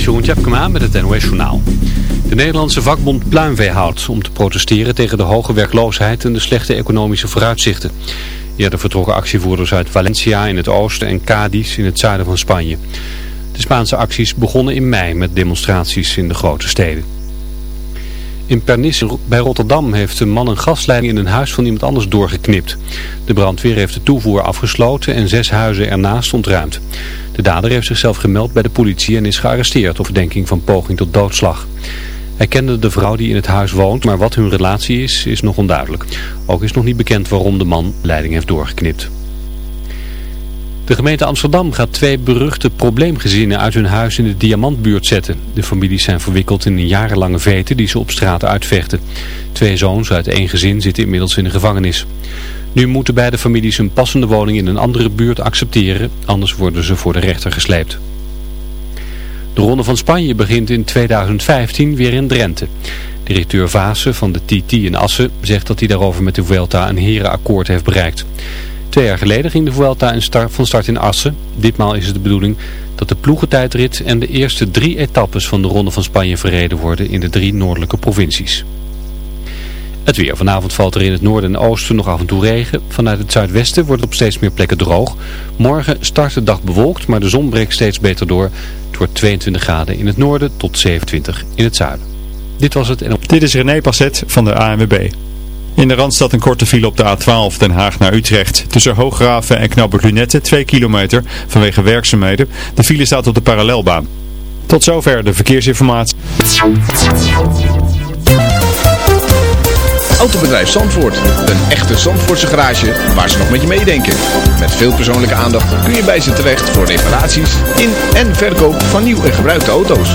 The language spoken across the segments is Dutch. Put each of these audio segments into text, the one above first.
is Jeroen met het NOS Journaal. De Nederlandse vakbond Pluimvee houdt om te protesteren tegen de hoge werkloosheid en de slechte economische vooruitzichten. Eerder vertrokken actievoerders uit Valencia in het oosten en Cadiz in het zuiden van Spanje. De Spaanse acties begonnen in mei met demonstraties in de grote steden. In Pernis bij Rotterdam heeft een man een gasleiding in een huis van iemand anders doorgeknipt. De brandweer heeft de toevoer afgesloten en zes huizen ernaast ontruimd. De dader heeft zichzelf gemeld bij de politie en is gearresteerd op verdenking van poging tot doodslag. Hij kende de vrouw die in het huis woont, maar wat hun relatie is, is nog onduidelijk. Ook is nog niet bekend waarom de man leiding heeft doorgeknipt. De gemeente Amsterdam gaat twee beruchte probleemgezinnen uit hun huis in de Diamantbuurt zetten. De families zijn verwikkeld in een jarenlange vete die ze op straat uitvechten. Twee zoons uit één gezin zitten inmiddels in de gevangenis. Nu moeten beide families een passende woning in een andere buurt accepteren, anders worden ze voor de rechter gesleept. De Ronde van Spanje begint in 2015 weer in Drenthe. Directeur Vaassen van de TT in Assen zegt dat hij daarover met de Vuelta een herenakkoord heeft bereikt. Twee jaar geleden ging de Vuelta van start in Assen. Ditmaal is het de bedoeling dat de ploegentijdrit en de eerste drie etappes van de Ronde van Spanje verreden worden in de drie noordelijke provincies. Het weer. Vanavond valt er in het noorden en oosten nog af en toe regen. Vanuit het zuidwesten wordt het op steeds meer plekken droog. Morgen start de dag bewolkt, maar de zon breekt steeds beter door. Het wordt 22 graden in het noorden tot 27 in het zuiden. Dit was het. En. Dit is René Passet van de ANWB. In de Randstad een korte file op de A12 Den Haag naar Utrecht. Tussen Hooggraven en Knappert Lunette 2 kilometer vanwege werkzaamheden. De file staat op de parallelbaan. Tot zover de verkeersinformatie. Autobedrijf Zandvoort. Een echte Zandvoortse garage waar ze nog met je meedenken. Met veel persoonlijke aandacht kun je bij ze terecht voor reparaties in en verkoop van nieuw en gebruikte auto's.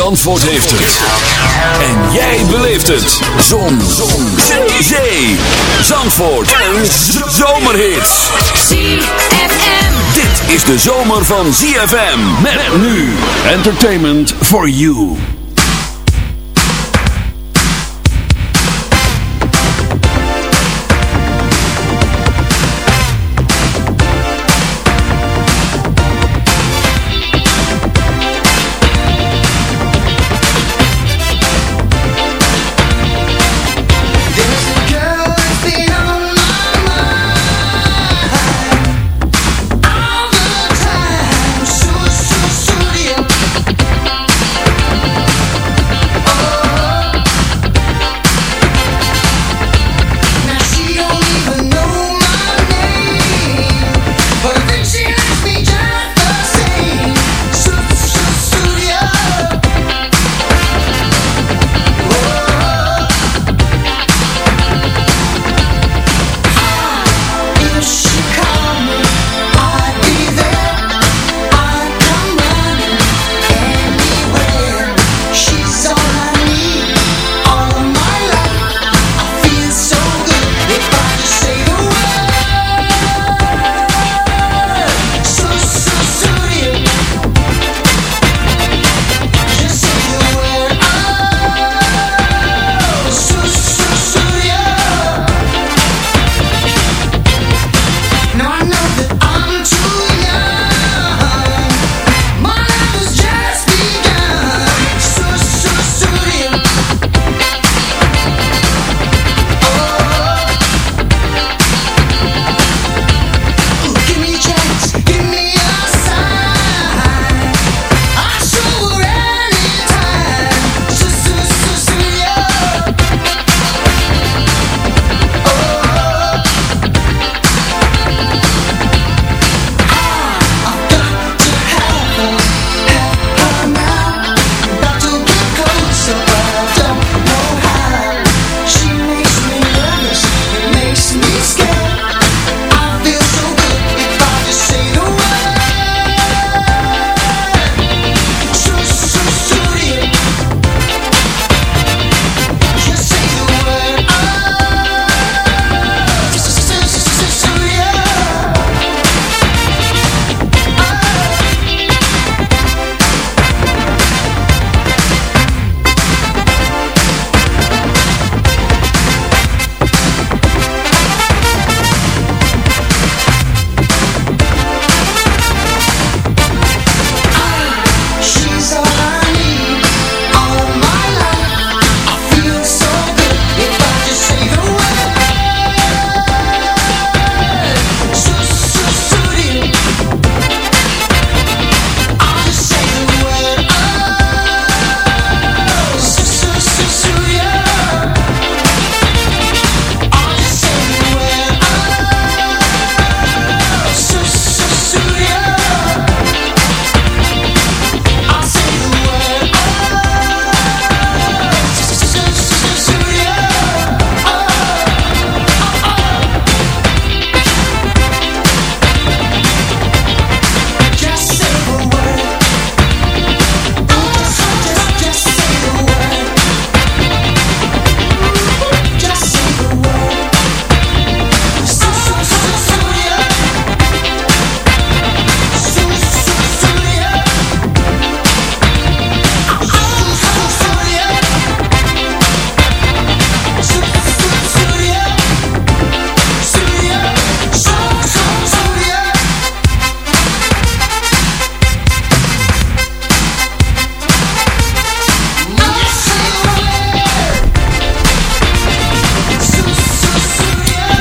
Zandvoort heeft het. En jij beleeft het. Zon. Zon. Zee. Zee. Zandvoort. Een zomerhit. ZFM. Dit is de zomer van ZFM. Met nu. Entertainment for you.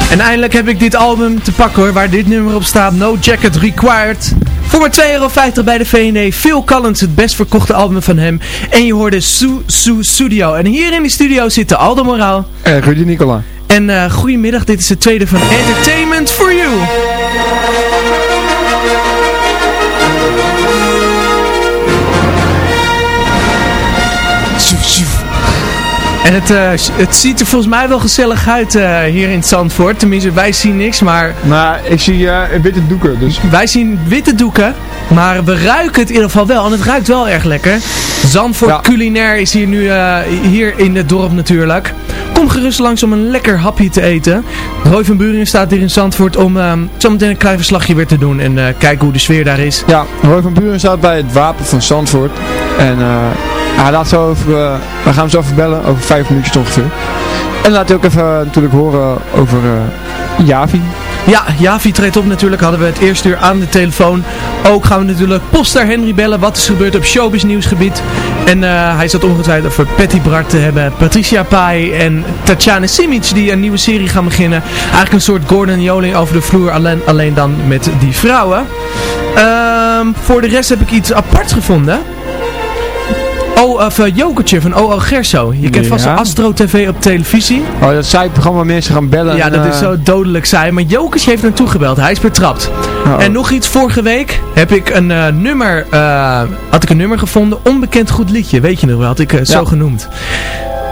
En eindelijk heb ik dit album te pakken hoor, waar dit nummer op staat, No Jacket Required. Voor maar 2,50 euro bij de V&D. Phil Collins, het best verkochte album van hem. En je hoorde Su Su Studio. En hier in die studio zitten Aldo Moraal. En Rudy Nicola. En uh, goedemiddag, dit is de tweede van Entertainment for You. En het, uh, het ziet er volgens mij wel gezellig uit uh, hier in Zandvoort. Tenminste, wij zien niks, maar... Nou, ik zie uh, witte doeken, dus... Wij zien witte doeken, maar we ruiken het in ieder geval wel. En het ruikt wel erg lekker. Zandvoort ja. culinair is hier nu hier in het dorp natuurlijk. Kom gerust langs om een lekker hapje te eten. Roy van Buringen staat hier in Zandvoort om zometeen een klein verslagje weer te doen. En kijken hoe de sfeer daar is. Ja, Roy van Buringen staat bij het wapen van Zandvoort. En... Hij laat zo over, uh, we gaan hem zo even bellen, over vijf minuutjes ongeveer. En laat hij ook even uh, natuurlijk horen over Javi. Ja, Javi treedt op natuurlijk, hadden we het eerste uur aan de telefoon. Ook gaan we natuurlijk poster Henry bellen, wat is gebeurd op showbiz nieuwsgebied. En hij zat ongetwijfeld over Patty Bart te hebben, Patricia Pai en Tatjana Simic die een nieuwe serie gaan beginnen. Eigenlijk een soort Gordon Joling over de vloer, alleen, alleen dan met die vrouwen. Um, voor de rest heb ik iets apart gevonden. Of uh, Jokertje van O.O. Gerso. Je kent vast Astro TV op televisie. Oh, dat zei het programma mensen gaan bellen. Ja, dat is zo dodelijk saai. Maar Jokertje heeft naartoe gebeld. Hij is betrapt. -oh. En nog iets, vorige week heb ik een uh, nummer, had ik een nummer gevonden. Onbekend goed liedje. Weet je nog wel, had ik zo genoemd.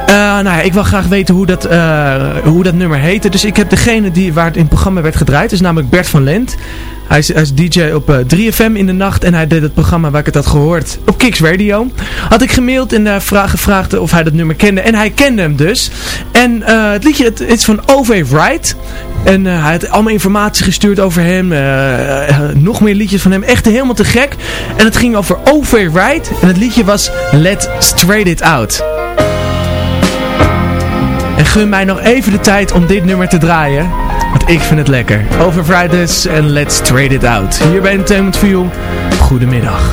Uh, nou ja, ik wil graag weten hoe dat, uh, hoe dat nummer heette. Dus ik heb degene die, waar het in het programma werd gedraaid. Dus namelijk Bert van Lent. Hij is, is DJ op uh, 3FM in de nacht. En hij deed het programma waar ik het had gehoord. Op Kicks Radio. Had ik gemaild en uh, vraag, gevraagd of hij dat nummer kende. En hij kende hem dus. En het liedje het, is van Ove Wright. En hij had allemaal informatie gestuurd over hem. nog meer liedjes van hem. Echt helemaal te gek. En het ging over Ove Wright. En het liedje was Let Straight It Out. Gun mij nog even de tijd om dit nummer te draaien. Want ik vind het lekker. Over Fridays en Let's Trade It Out. Hier bij Entertainment You. Goedemiddag.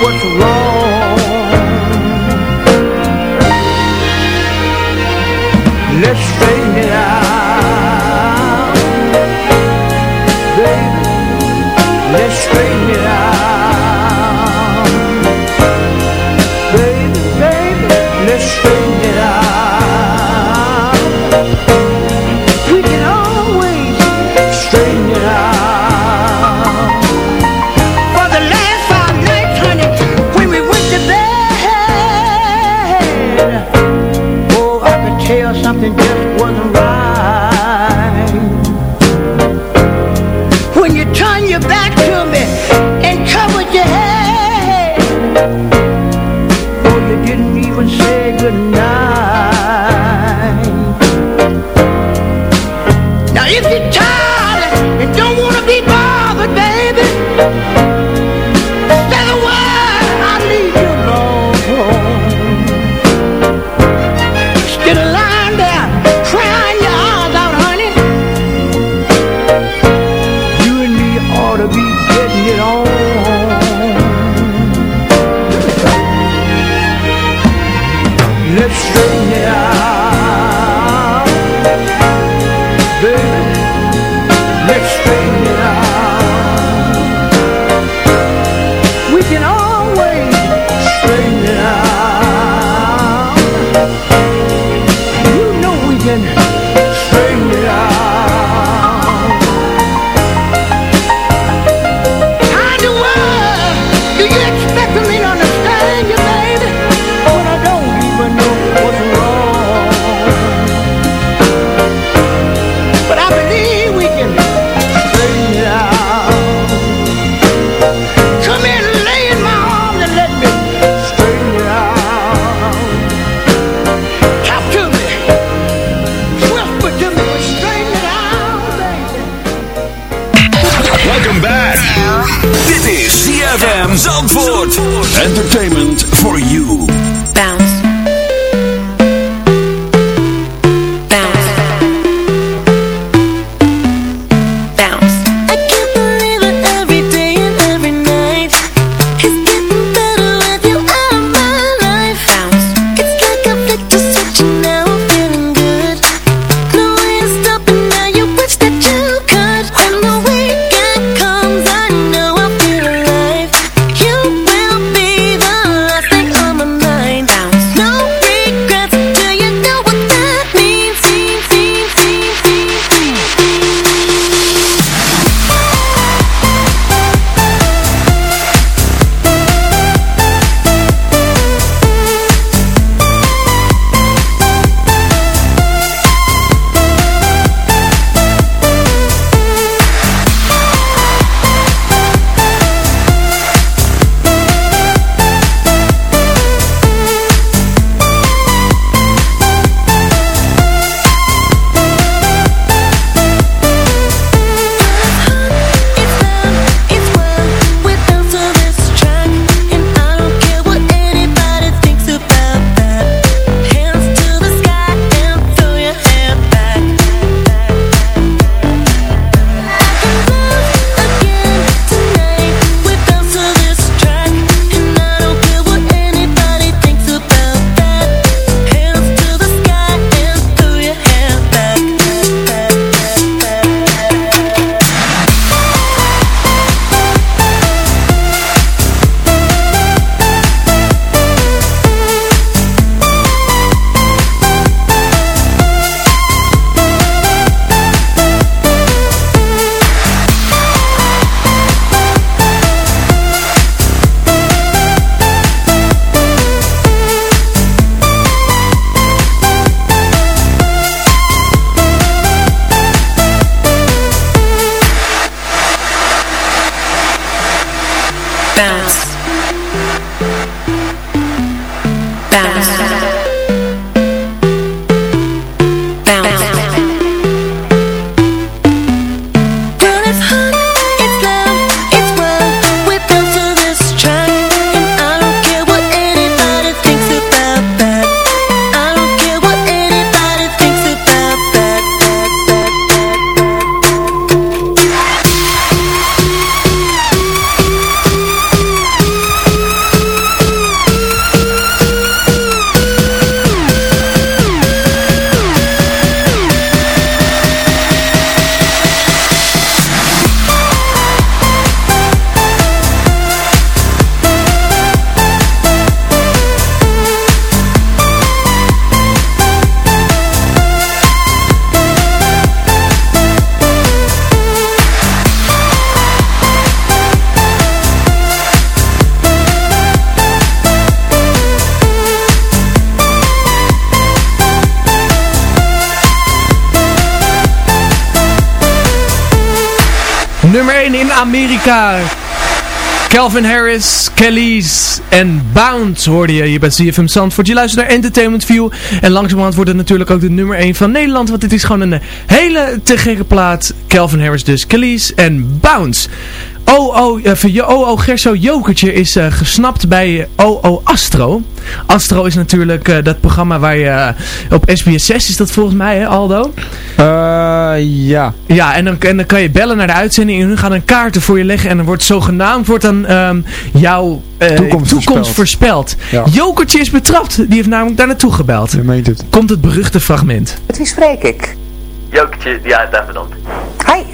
Let's Nummer 1 in Amerika. Calvin Harris, Kelly's en Bounce hoorde je hier bij CFM Zandvoort. Je luistert naar Entertainment View. En langzamerhand wordt het natuurlijk ook de nummer 1 van Nederland. Want dit is gewoon een hele te gekke plaat. Calvin Harris dus, Kelly's en Bounce. OO, oh, oh eh, OO oh, oh, Gerso Jokertje is eh, gesnapt bij OO Astro. Astro is natuurlijk dat programma waar je op SBS 6 is dat volgens mij, hè, Aldo? ja. Ja, en dan, en dan kan je bellen naar de uitzending en hun gaan een kaarten voor je leggen. En dan wordt zogenaamd wordt dan um, jouw toekomst, toekomst, voorspeld. Jokertje is betrapt. Die heeft namelijk daar naartoe gebeld. Je meent het. Komt het beruchte fragment. Met wie spreek ik? Jokertje, ja, daar. Hi,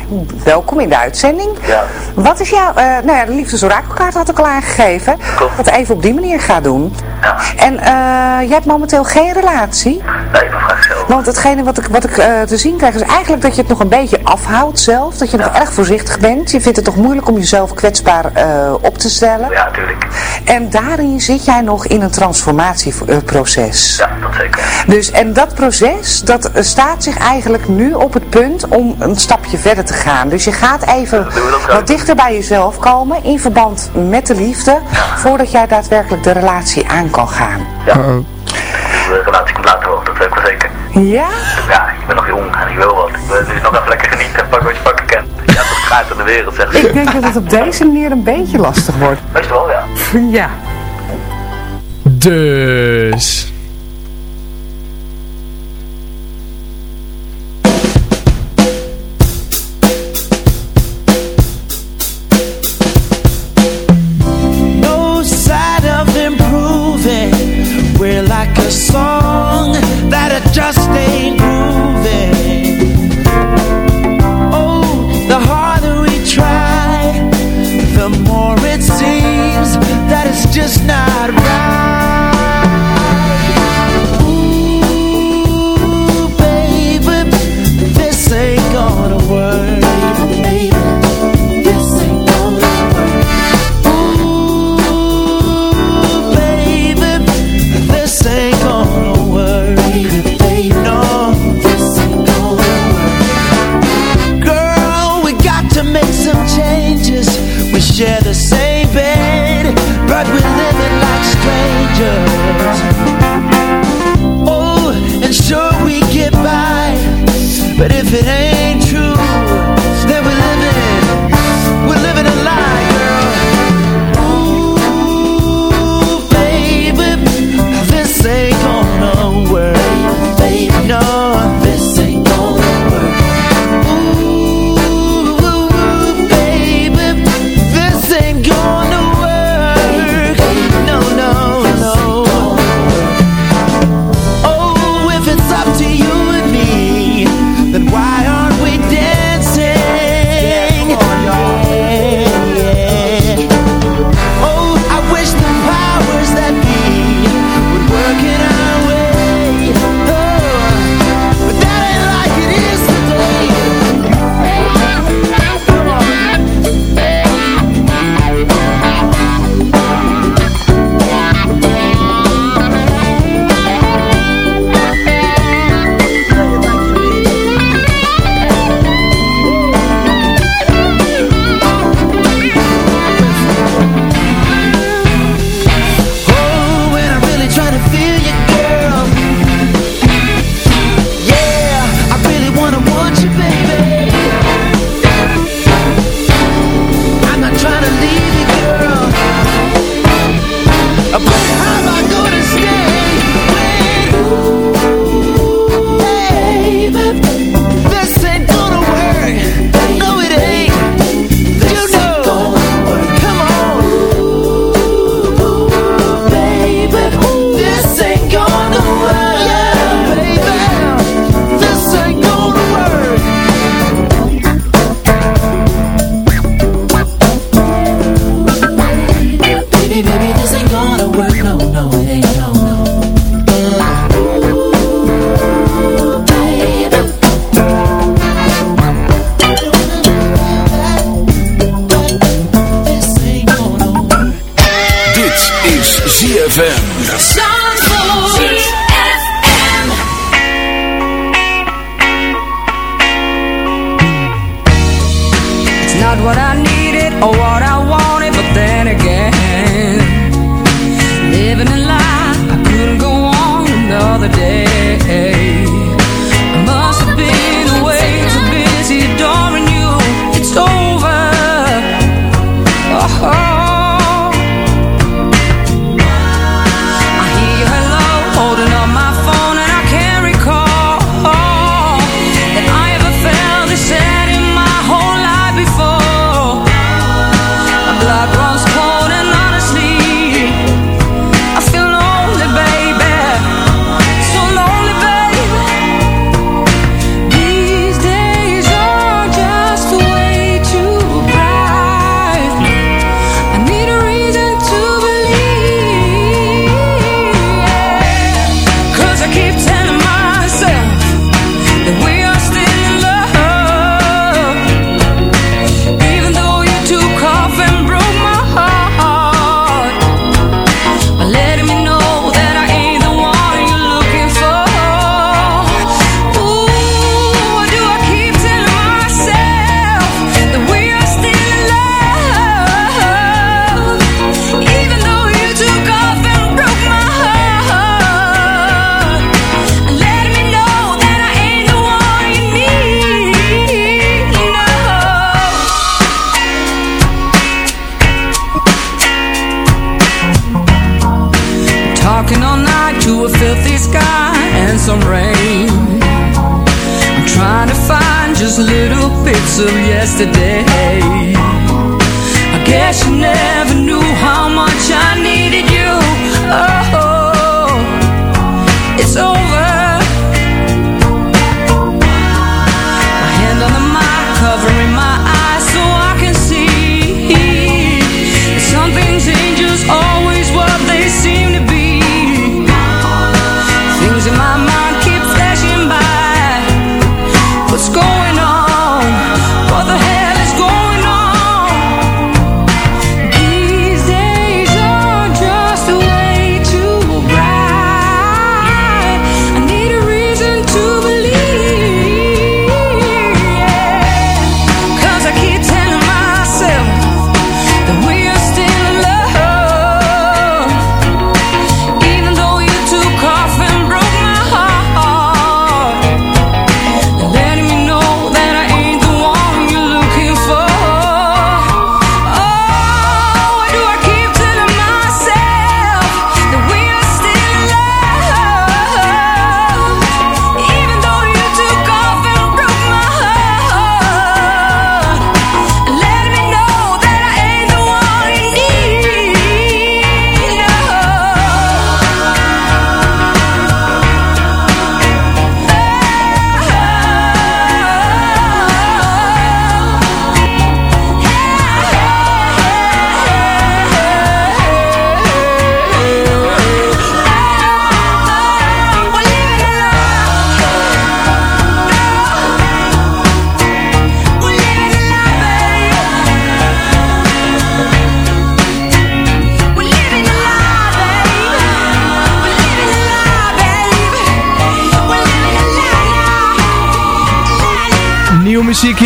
welkom in de uitzending. Ja. Wat is jouw, eh, nou ja, de liefdesorakelkaart had ik al aangegeven. Klopt. Wat even op die manier gaat doen. Ja. En eh, uh, jij hebt momenteel geen relatie? Nee, mevrouw zelf. Want hetgene wat ik, wat ik eh, te zien krijg is eigenlijk dat je het nog een beetje afhoudt zelf. Dat je nog erg voorzichtig bent. Je vindt het toch moeilijk om jezelf kwetsbaar op te stellen. Ja, tuurlijk. En daarin zit jij nog in een transformatieproces. Ja, dat zeker. Dus, en dat proces, dat staat zich eigenlijk nu op het punt om een stapje verder te gaan. Dus je gaat even wat dichter bij jezelf komen in verband met de liefde, voordat jij daadwerkelijk de relatie aan kan gaan. Ja. De relatie komt later wel, dat weet ik wel zeker. Ja? Ja, ik ben nog jong en ik wil wat. Ik wil dus nog even lekker genieten en pakken wat je pakken kent. Ja, dat gaat in de wereld, zeg Ik denk dat het op deze manier een beetje lastig wordt. Meestal wel, ja. Ja. Dus...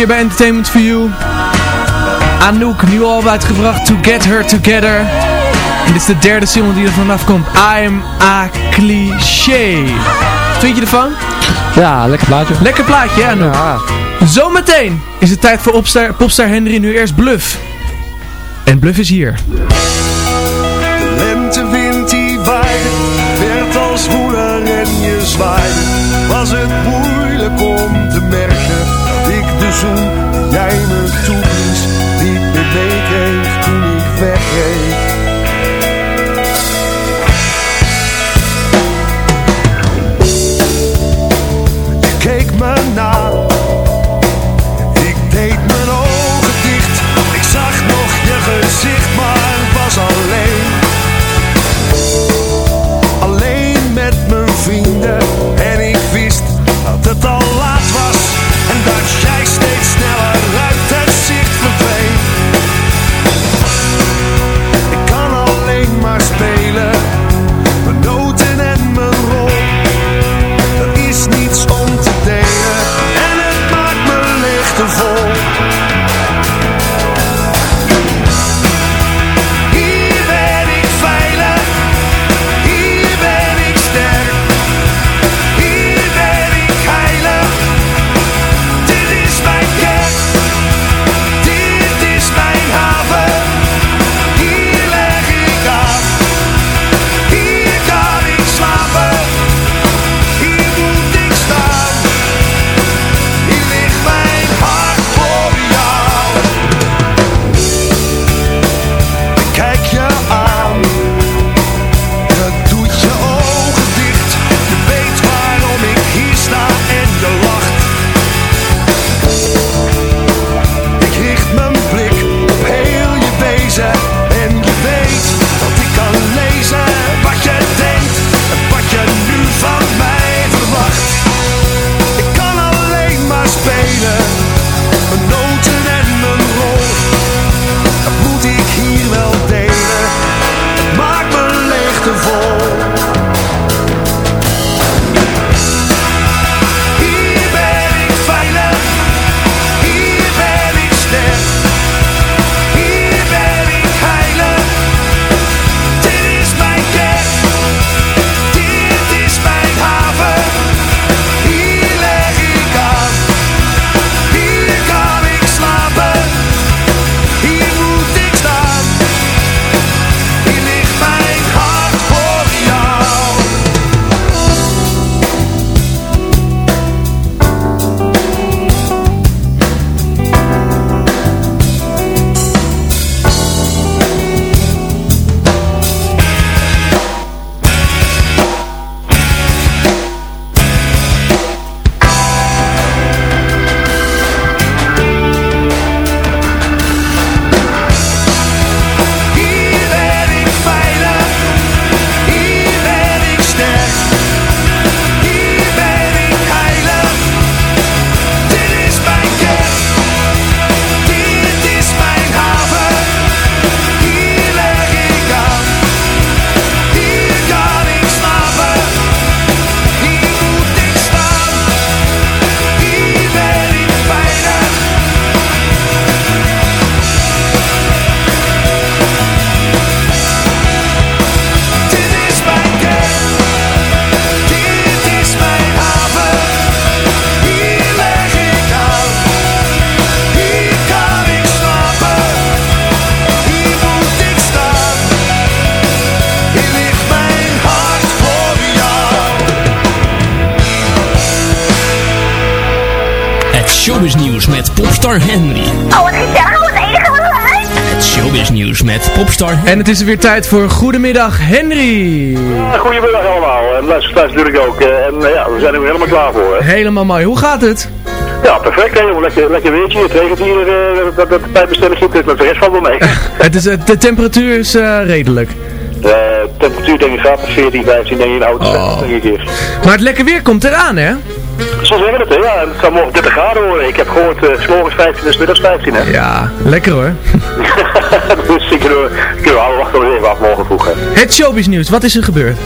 bij Entertainment for You. Anouk, nu al uitgebracht, To Get Her Together. En dit is de derde single die er vanaf komt. I'm a cliché. Wat vind je ervan? Ja, lekker plaatje. Lekker plaatje, hè Anouk? Ja. Zometeen is het tijd voor opstar, popstar Henry, nu eerst Bluff. En Bluff is hier. De lentewind die werd als woeler en je zwaaide. Showbiz nieuws met popstar Henry. Oh, wat gezellig. Wat enige wat. Het showbiz nieuws met popstar En het is weer tijd voor Goedemiddag Henry. Goedemiddag allemaal. En luisteraars natuurlijk ook. En eh, ja, we zijn er weer helemaal klaar voor. Hè. Helemaal mooi. Hoe gaat het? Ja, perfect. Hè. Lekker, lekker weertje. Het regent hier. eh, dat, dat de pijpbestelling goed is. Maar de rest valt wel mee. Het is, eh, de temperatuur is eh, redelijk. Eh temperatuur denk ik gaat 14, 15 denk je in de auto. Oh. Denk ik hier. Maar het lekker weer komt eraan, hè? Zo zeggen we het, hè. Ja, het kan morgen 30 graden worden. Ik heb gehoord, eh, s morgens 15 en s middags 15, hè. Ja, lekker hoor. dus ik kunnen we, alle wachten nog even af morgen vroeg, hè. Het showbiz nieuws, wat is er gebeurd?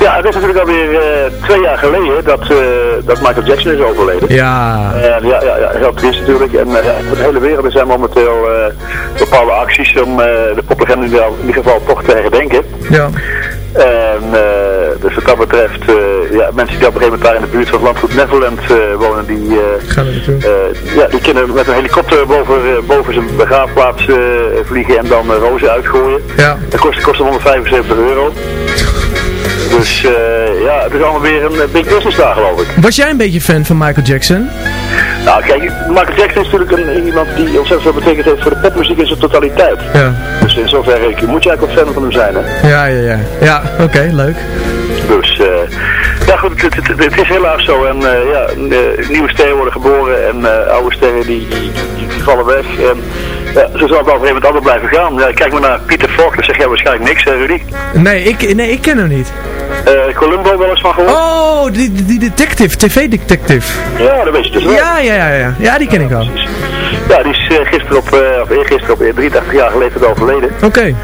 Ja, het is natuurlijk alweer eh twee jaar geleden dat, eh, dat Michael Jackson is overleden. Ja. En ja, ja, ja, heel triest natuurlijk. En de hele wereld er zijn momenteel bepaalde acties om de poplegende in ieder geval toch te herdenken. Ja. En eh, dus wat dat betreft, eh, ja, mensen die op een gegeven moment daar in de buurt van het landgoed Neverland eh, wonen, die, eh, Gaan ja, die kunnen met een helikopter boven, boven zijn begraafplaats eh, vliegen en dan rozen uitgooien. Ja. Dat kost, kost hem 175 euro. Dus eh, ja, het is allemaal weer een big business daar geloof ik. Was jij een beetje fan van Michael Jackson? Nou kijk, Michael Jackson is natuurlijk een, iemand die ontzettend veel betekend heeft voor de popmuziek in zijn totaliteit. Ja. Dus in zoverre moet je eigenlijk wel fan van hem zijn hè. Ja, ja, ja. Ja, oké, leuk. Dus eh, ja goed, het, het, het- is helaas zo. En eh, ja, eh, nieuwe sterren worden geboren en eh, oude sterren die, die, die, die vallen weg. En ja, zo zal op een gegeven moment blijven gaan. Ja, kijk maar naar Pieter Falk, dan zeg jij waarschijnlijk niks hè Rudy. Nee, ik, nee, ik ken hem niet. Eh, Columbo wel eens van gehoord? Oh, die, die detective, tv-detective. Ja, dat weet je dus wel. Ja, ja, ja, ja. Ja, die ken ik wel. Ja, die is eh, gisteren op, eh, of eergisteren op 83 jaar geleden overleden. Oké.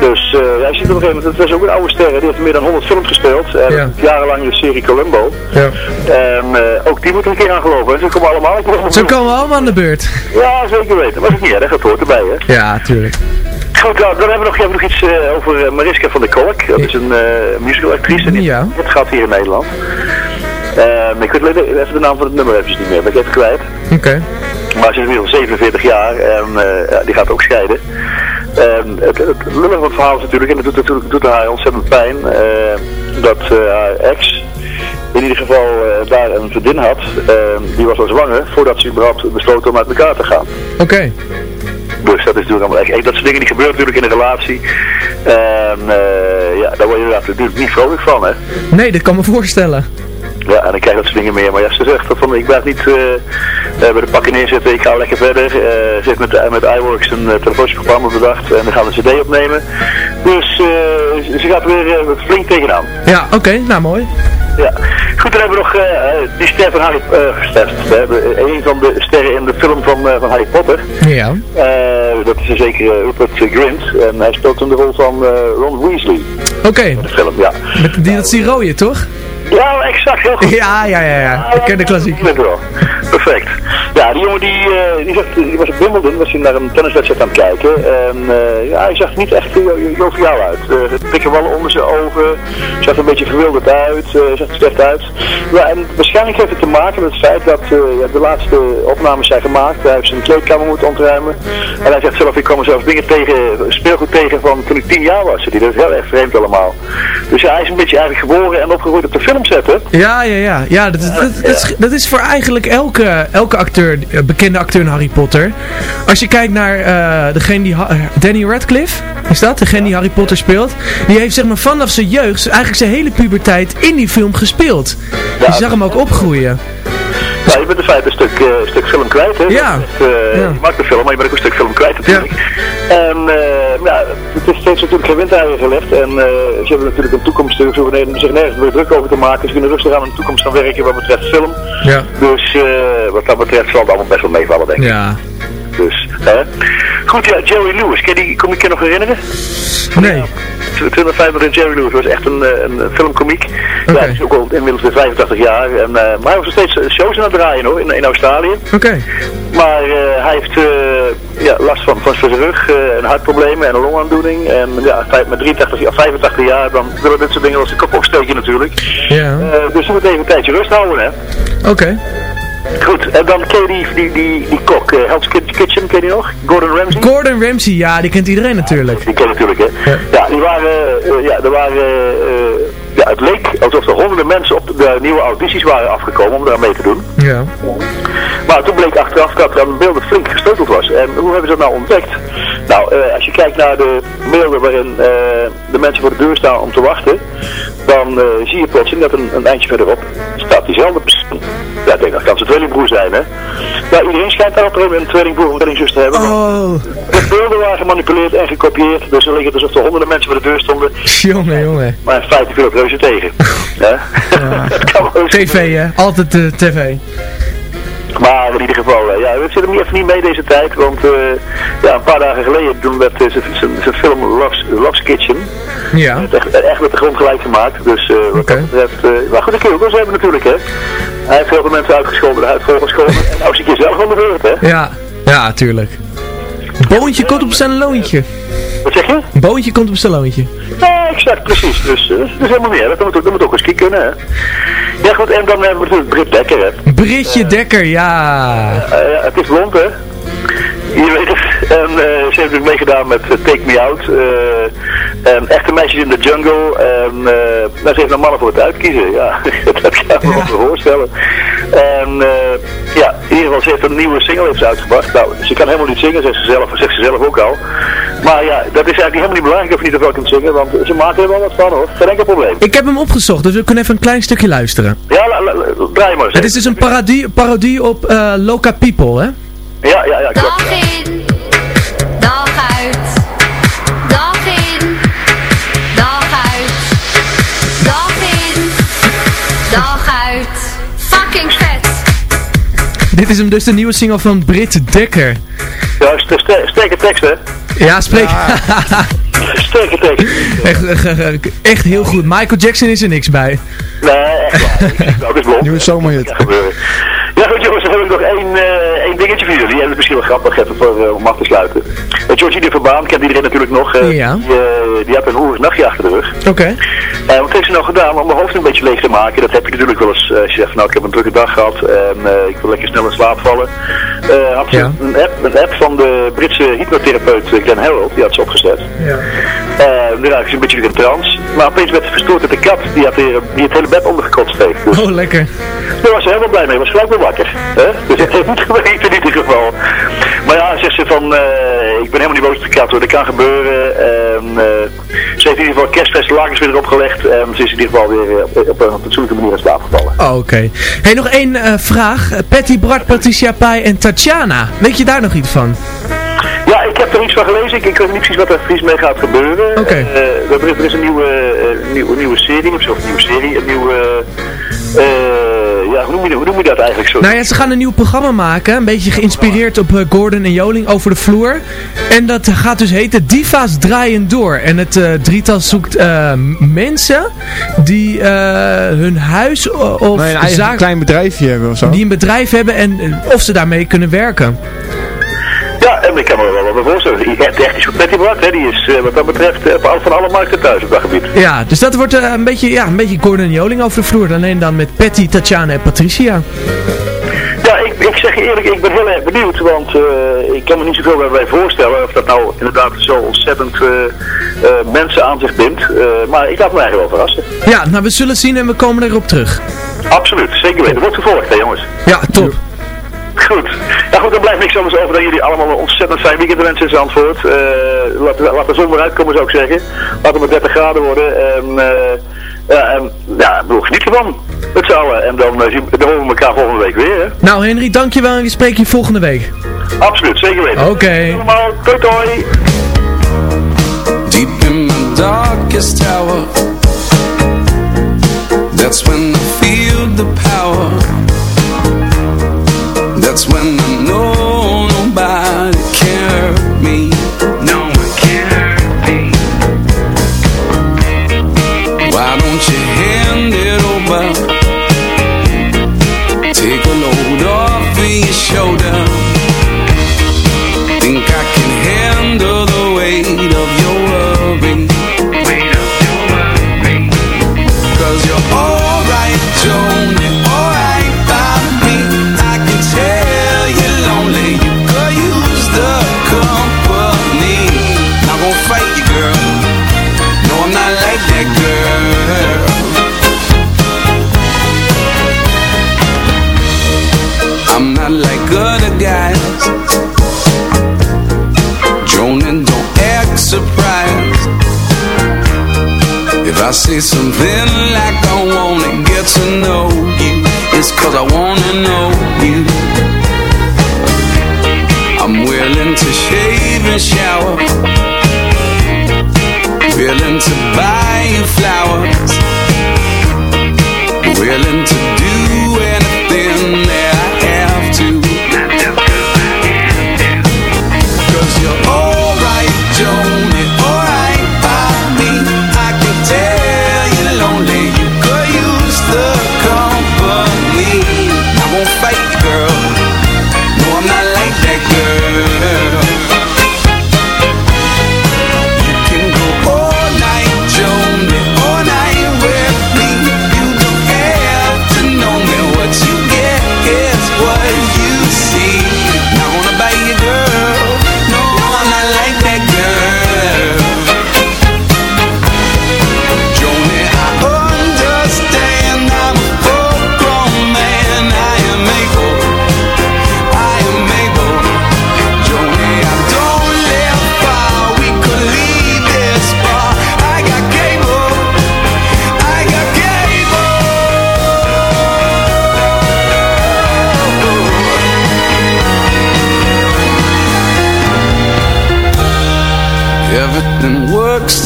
Dus eh, ja, je ziet op een gegeven moment, het was ook een oude ster, die heeft meer dan 100 films gespeeld. En Ja. jarenlang de serie Columbo. Ja. En eh, ook die moet er een keer aan geloven. Ze komen allemaal op Zo komen allemaal aan de beurt. Ja, zeker weten. Maar dat is niet erg, dat hoort erbij, hè. Ja, tuurlijk. Goed, nou, dan hebben we nog, hebben we nog iets eh, over eh, Mariska van der Kolk. Dat is een eh musicalactrice en die Ja. het gaat hier in Nederland. Ehm, ik weet even de naam van het nummer eventjes niet meer, ben ik even kwijt. Oké. Maar ze is inmiddels 47 jaar en eh, ja, die gaat ook scheiden. Ehm, het, het lullige van het verhaal is natuurlijk, en het doet, natuurlijk doet haar ontzettend pijn, eh, dat eh, haar ex in ieder geval eh, daar een vriendin had. Ehm, die was al zwanger voordat ze überhaupt besloot om uit elkaar te gaan. Oké. Dus dat is natuurlijk allemaal echt, dat soort dingen die gebeuren natuurlijk in een relatie. En eh, ja, daar word je inderdaad natuurlijk niet vrolijk van, hè. Nee, dat kan me voorstellen. Ja, en dan krijg je dat soort dingen meer. Maar ja, ze zegt van, ik blijf niet eh, bij de pakken neerzetten, ik ga lekker verder. Eh, ze heeft met, met iWorks een uh, telefoontjeprogramma bedacht en dan gaan we een cd opnemen. Dus eh, ze- gaat weer eh, flink tegenaan. Ja, oké. Nou, mooi. Ja. Goed, dan hebben we nog eh, eh, die ster van Harry eh ster, we hebben eh, een van de sterren in de film van, eh, van Harry Potter. Ja. Eh, dat is een zekere Rupert Grint en hij speelt in de rol van eh, Ron Weasley. Oké. De film, ja. Met die, dat is die rode, toch? Ja, exact, heel goed. Ja, ja, ja, ja. Ik ken de klassiek. Perfect. Ja, die jongen die, eh, die, zag, die was op Wimbledon, was hij naar een tenniswedstrijd aan het kijken. En eh, ja, hij zag niet echt jo- joviaal uit. Uh, dikke wallen onder zijn ogen, zag er een beetje verwilderd uit, eh, zag er slecht uit. Ja, en waarschijnlijk heeft het te maken met het feit dat eh, ja, de laatste opnames zijn gemaakt. Hij heeft zijn kleedkamer moeten ontruimen. En hij zegt zelf, ik kwam er zelfs dingen tegen, speelgoed tegen van toen ik tien jaar was. Die, dat is heel erg vreemd allemaal. Dus ja, hij is een beetje eigenlijk geboren en opgegroeid op de film Ja, ja, ja. ja dat, is- dat, dat, is, dat is voor eigenlijk elke, elke acteur, eh, bekende acteur in Harry Potter. Als je kijkt naar eh, degene die... Eh, Danny Radcliffe, is dat? Degene die Harry Potter speelt. Die heeft zeg maar vanaf zijn jeugd, eigenlijk zijn hele puberteit in die film gespeeld. Je zag hem ook opgroeien. Ja, je bent in feite een stuk, eh, stuk film kwijt, hè? Ja. Eh, Je maakt een film, maar je bent ook een stuk film kwijt natuurlijk. En eh, ja, het is steeds natuurlijk geen windeieren gelegd. En ze hebben natuurlijk een toekomst, ze hoeven ne- zich nergens meer druk over te maken. Ze kunnen rustig aan een toekomst gaan werken wat betreft film. Ja. Dus wat dat betreft zal het allemaal best wel meevallen, denk ik. Ja. Dus, hè? Goed, ja, Jerry Lewis, kan je die, kom ik je nog herinneren? Nee. 205 Jerry Lewis was echt een, eh, een filmkomiek. Ja, hij is ook al inmiddels weer 85 jaar. En, eh, maar hij was nog steeds eh, shows aan het draaien hoor, in, in Australië. Oké. Maar eh, hij heeft eh, ja, last van, van zijn rug, eh, een hartproblemen en een longaandoening. En ja, met 83, of 85 jaar, dan willen dit soort dingen als de kop opsteken natuurlijk. Ja. Eh, dus je moet even een tijdje rust houden hè. Oké. Goed, en dan ken je die, die, die, die kok, eh, Hell's Kit- Kitchen, ken je nog? Gordon Ramsay? Gordon Ramsay, ja, die kent iedereen natuurlijk. Die ken je natuurlijk, hè? Ja, die waren, eh, ja, er waren, eh, ja, het leek alsof er honderden mensen op de nieuwe audities waren afgekomen om daar mee te doen. Ja. Maar toen bleek achteraf dat er aan de beelden flink gestooteld was. En hoe hebben ze dat nou ontdekt? Nou, eh, als je kijkt naar de beelden waarin eh, de mensen voor de deur staan om te wachten, dan eh, zie je plotseling dat een, een eindje verderop staat diezelfde persoon. Ja, ik denk dat kan zijn tweelingbroer zijn, hè? Nou, iedereen schijnt daarop een tweelingbroer of een tweelingzus te hebben. Oh, De beelden waren gemanipuleerd en gekopieerd, dus er liggen alsof er honderden mensen voor de deur stonden. jongen, jongen. Maar in feite viel het tegen. Eens TV, hè? Altijd de tv. Maar in ieder geval, eh, ja, we zitten niet even niet mee deze tijd, want eh, ja, een paar dagen geleden toen werd uh, zijn film Love's, Love's Kitchen Ja. het echt, echt met de grond gelijk gemaakt. Dus eh wat dat betreft, eh maar goed, ook wel eens hebben natuurlijk, hè. Hij heeft heel veel mensen uitgescholden, volgescholden, en nou zit je zelf aan de beurt, hè. Ja, ja, tuurlijk. Boontje komt op zijn loontje. Wat zeg je? Boontje komt op zijn loontje. Ja, exact, precies. Dus eh, dat is helemaal meer, dat moet, ook- dat moet ook eens kunnen, hè. Ja goed, en dan hebben we natuurlijk Britt Dekker, hè. Britje Dekker, ja. Eh, het is blond, hè? Je weet het. En eh, ze heeft natuurlijk meegedaan met eh, Take Me Out. eh, en Echte Meisjes in de Jungle. En eh nou, ze heeft naar mannen voor het uitkiezen. Ja, dat kan ik me wel voorstellen. En eh, ja, in ieder geval, ze heeft een nieuwe single heeft ze uitgebracht. Nou, ze kan helemaal niet zingen, zegt ze zelf, zegt ze zelf ook al. Maar ja, dat is eigenlijk helemaal niet belangrijk of je niet of wel kunt zingen. Want ze maken er wel wat van, hoor. Geen enkel probleem. Ik heb hem opgezocht, dus we kunnen even een klein stukje luisteren. Ja, la, la, la- draai maar eens. Het is dus een parodie, parodie op eh, Loca People, hè? Ja, ja, ja, klopt. Dag Dit is hem dus de nieuwe single van Brit Dekker. Ja, st st sterke tekst, hè? Ja, spreek. Sterke tekst. echt, echt, echt heel goed. Michael Jackson is er niks bij. Nee, echt waar. Dat is blond. Nieuwe zomerhit. Dat gebeuren. Ja goed jongens, dan heb ik nog één, eh, één dingetje voor jullie. En dat is misschien wel grappig even voor, eh, om af te sluiten. Uh, Georgie de Verbaan kent iedereen natuurlijk nog. eh, Ja. Die, eh, die had een oerig nachtje achter de rug. Oké. En wat heeft ze nou gedaan om mijn hoofd een beetje leeg te maken? Dat heb je natuurlijk wel eens. eh, als je zegt, nou ik heb een drukke dag gehad en eh, ik wil lekker snel in slaap vallen. Eh, had ze Ja. een, app, een app van de Britse hypnotherapeut Glenn Harold, die had ze opgezet. Ja. Eh, nu raakte ze een beetje in een trance. Maar opeens werd ze verstoord met de kat die, had weer, die het hele bed ondergekotst heeft. Dus Oh, lekker. daar was ze helemaal blij mee. Was gelijk weer wakker. Hè? Dus het heeft niet geweten in ieder geval. Maar ja, zegt ze van, eh, ik ben helemaal niet boos op de kat hoor. Dat kan gebeuren. En, eh, ze heeft in ieder geval kerstfest lakens weer erop gelegd. En ze is in ieder geval weer eh, op, op een fatsoenlijke manier in slaap gevallen. Oh, Oké. Hey, nog één vraag. Patty Bart, Patricia Pai en Tatjana. Weet je daar nog iets van? Ja, ik heb er iets van gelezen. Ik, ik weet niet precies wat er precies mee gaat gebeuren. Oké. Eh, er, is- er is een nieuwe, nieuwe, nieuwe serie, of zo, een nieuwe serie, een nieuwe... eh, ja, hoe noem, je, hoe noem je dat eigenlijk zo? Nou ja, ze gaan een nieuw programma maken. Een beetje geïnspireerd op eh, Gordon en Joling over de vloer. En dat gaat dus heten Diva's draaien door. En het eh, drietal zoekt eh, mensen die eh, hun huis of Nee, een eigen zaak... klein bedrijfje hebben of zo. Die een bedrijf hebben en of ze daarmee kunnen werken. Ja, en ik kan me er wel wat voorstellen. Die echt is goed met die hè. Die is eh, wat dat betreft eh, van alle markten thuis op dat gebied. Ja, dus dat wordt eh, een, beetje, ja, een beetje Gordon en Joling over de vloer. Alleen dan met Patty, Tatjana en Patricia. Ja, ik, ik zeg je eerlijk, ik ben heel erg benieuwd, want ik kan me niet zoveel bij, voorstellen of dat nou inderdaad zo ontzettend mensen aan zich bindt. Maar ik laat me eigenlijk wel verrassen. Ja, nou we zullen zien en we komen erop terug. Absoluut, zeker weten. Wordt vervolgd, hè jongens. Ja, top. Goed. Ja goed, dan blijft niks anders over dan jullie allemaal een ontzettend fijn weekend wensen in Zandvoort. Eh laat, laat de zon eruit komen zou ik zeggen. Laat het maar 30 graden worden. En, eh, ja, en ja, ik bedoel, geniet ervan. Met z'n allen. En dan, eh, zien, dan horen we elkaar volgende week weer. Hè? Nou Henry, dankjewel en we spreken je volgende week. Absoluut, zeker weten. Oké. Allemaal, toi toi. Deep in my darkest tower That's when I feel the power That's when I know some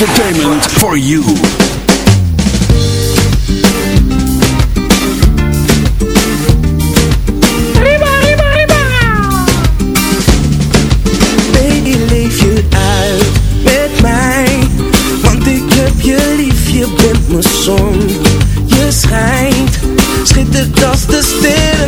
Entertainment for you. Baby, leef je uit met mij. Want ik heb je lief, je bent mijn zon. Je schijnt, schittert als de sterren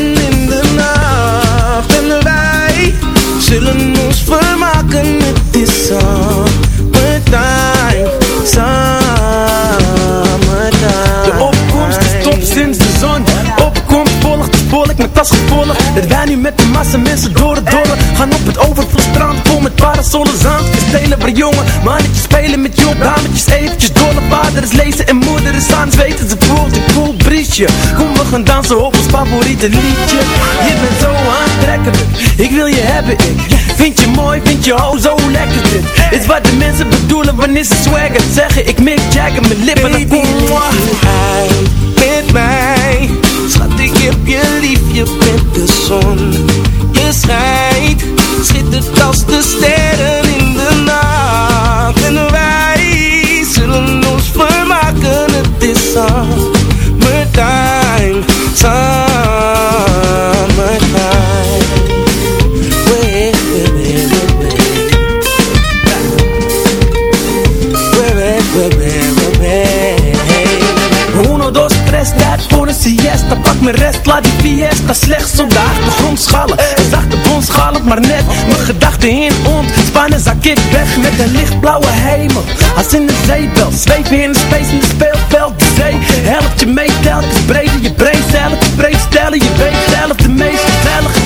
Tas gevolgd Dat wij nu met de massa mensen door het dolle Gaan op het overvloedstrand vol met parasolen Zand stelen waar jongen mannetjes spelen met jong dametjes Eventjes dolle vader is lezen en moeder is aan weten Ze voelt een cool briesje. Kom we gaan dansen op ons favoriete liedje. Je bent zo aantrekkelijk Ik wil je hebben ik. Vind je mooi, vind je oh zo lekker dit. Is wat de mensen bedoelen wanneer ze swagger Zeggen ik Mick Jagger mijn lippen Baby, kom uit met mij heb je lief, je bent de zon. Je schijnt, schittert als de sterren in de nacht. En wij zullen ons vermaken, het is summertime Summertime siesta Pak mijn rest, laat die fiesta slechts op de achtergrond schallen Zachte bons schalend, maar net mijn gedachten in ontspannen Zak ik weg met een lichtblauwe hemel. Als in de zeebel, zweven in de space in de speelveld De zee. Helpt je mee, telkens breder je brein zelf Breed stellen, je weet zelf de meest gezellige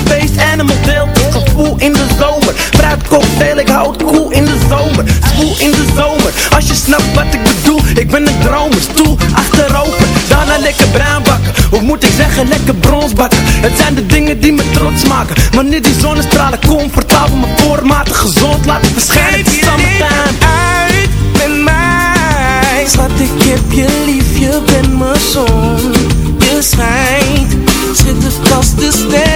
in de zomer. Fruit cocktail, ik houd cool in de zomer. Spoel in de zomer, als je snapt wat ik bedoel Ik ben een dromer, stoel achterover Daarna lekker bruin bakken, of moet ik zeggen lekker brons bakken? Het zijn de dingen die me trots maken. Wanneer die zonnestralen comfortabel me voormatig gezond laten verschijnen Het summertime uit met mij. Schat, ik heb je lief, je bent mijn zon. Je schijnt, zit het de sterren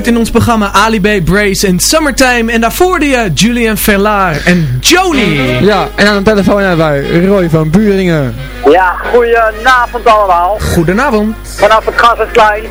in ons programma Ali B, Brace en Summertime. En daarvoor de uh, Julian Verlaar en Joni. Ja, en aan de telefoon hebben wij Roy van Buringen. Ja, goedenavond allemaal. Goedenavond. Vanaf het Gassensplein.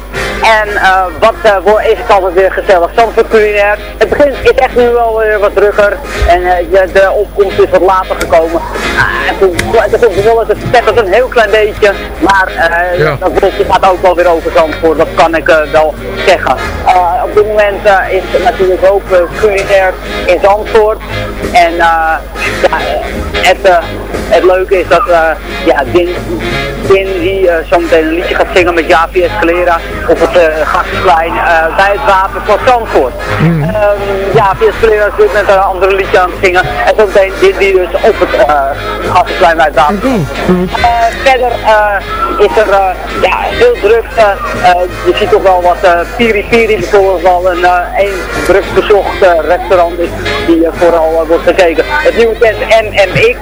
En eh, wat eh, voor is het altijd weer gezellig. Zandvoort culinair. Het begin is echt nu wel weer wat drukker. En eh, de, opkomst is wat later gekomen. Ah, en toen, het is wel het steppert een heel klein beetje. Maar eh, Ja. dat bosje gaat ook wel weer over Zandvoort. Dat kan ik eh, wel zeggen. Eh, op dit moment eh, is het natuurlijk ook eh, culinair in Zandvoort. En eh, ja, het, eh, het leuke is dat eh ja, Din, Din die eh, zometeen een liedje gaat zingen met Javi Escalera op het eh, bij het wapen van Zandvoort. Ehm, Javi Escalera is met een andere liedje aan het zingen en zometeen Din die dus op het uh, Gastplein bij het wapen. Eh, verder is er ja, veel drukte. Je ziet toch wel wat Piri Piri bijvoorbeeld wel een een druk bezocht restaurant is die vooral wordt gekeken. Het nieuwe tent MMX,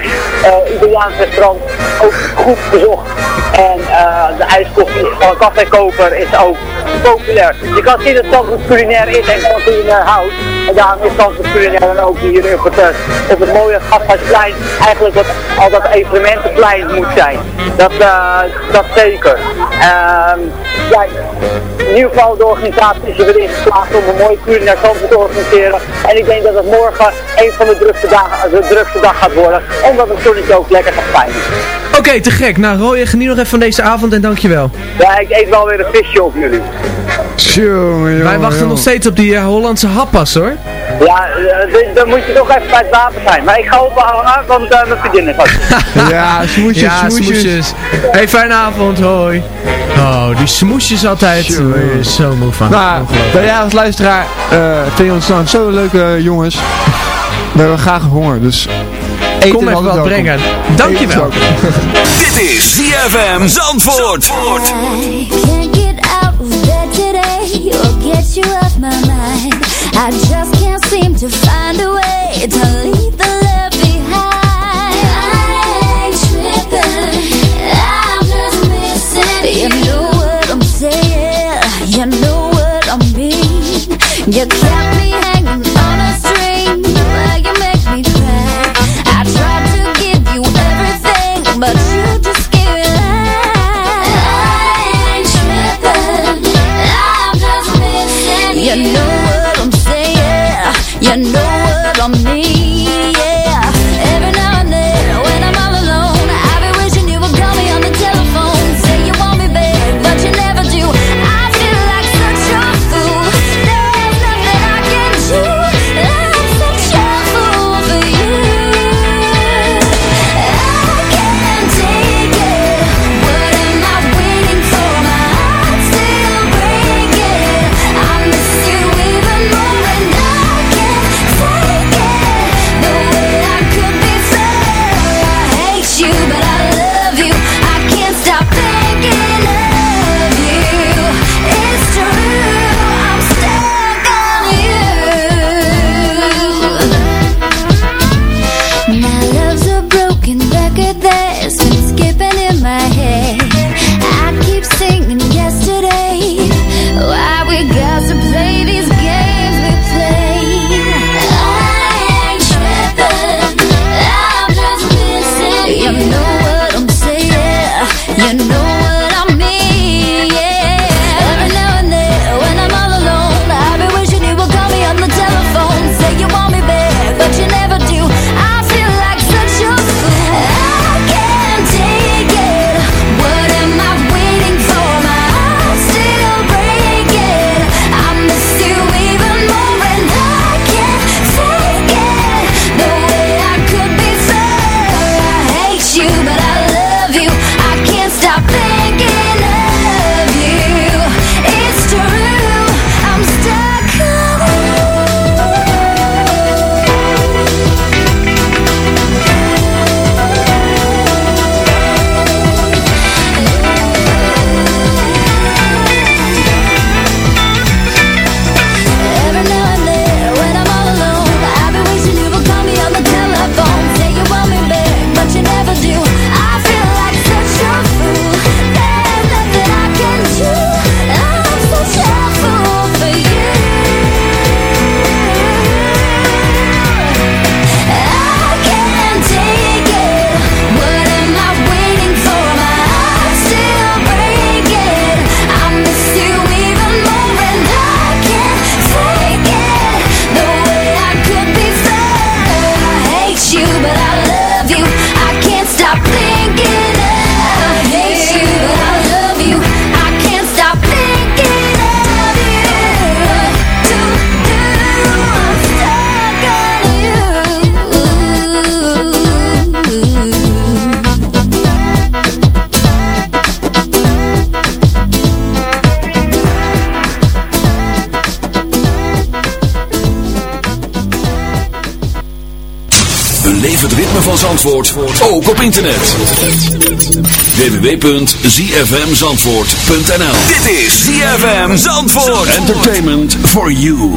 eh Italiaans restaurant, ook goed bezocht. En eh, de ijskoffie van Café Koper is ook populair. Je kan zien dat Zandvoort culinair is en van culinair houdt. En daarom is Zandvoort culinair dan ook hier op het, eh, op het mooie Gasthuisplein eigenlijk wat al dat evenementenplein moet zijn. Dat, eh, dat zeker. Ehm, ja, in ieder geval de organisatie is er weer in geslaagd om een mooie culinair Zandvoort te organiseren. En ik denk dat het morgen een van de drukste dagen, de drukste dag gaat worden. Omdat het zonnetje ook lekker gaat schijnen. Oké, te gek. Nou Roy, geniet nog even van deze avond en dankjewel. Ja, ik eet wel weer een visje op jullie. Wij wachten nog steeds op die eh, Hollandse happas hoor. Ja, eh, d- dan moet je toch even bij het water zijn. Maar ik ga ophangen, want uh, mijn vriendin is. Ja, smoesjes, ja, smoesjes. Hey, fijne avond, hoi. Oh, die smoesjes altijd. Zo moe van. Nou, bij jij als luisteraar eh vind je ons nou zo leuke jongens. We hebben graag honger, dus... eten Kom even wat brengen. Dankjewel. Dit is ZFM Zandvoort. Can't get out of bed today or get you off my mind. To find a way Ook op internet. www.zfmzandvoort.nl Dit is ZFM Zandvoort. Entertainment for you.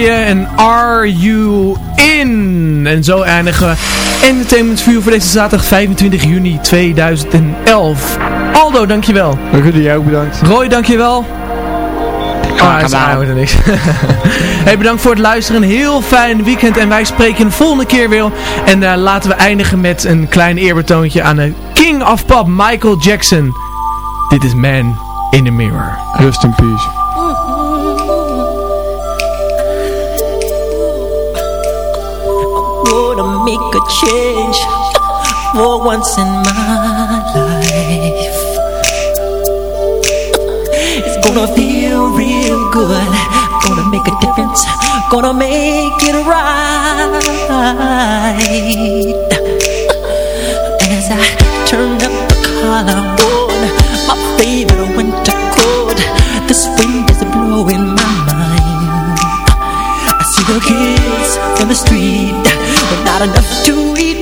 en Are You In? En zo eindigen we Entertainment View voor deze zaterdag 25 juni 2011. Aldo, dankjewel. Rudy, jij ook bedankt. Roy, dankjewel. Ah, oh, niks. hey, bedankt voor het luisteren. Een heel fijn weekend. En wij spreken de volgende keer weer. En uh, laten we eindigen met een klein eerbetoontje aan de king of pop, Michael Jackson. Dit is Man in the Mirror. Rust in peace. change for once in my life. It's gonna feel real good. Gonna make a difference. Gonna make it right. As I turn up the collar on my favorite winter coat, this wind is blowing my mind. I see the kids on the street enough to eat.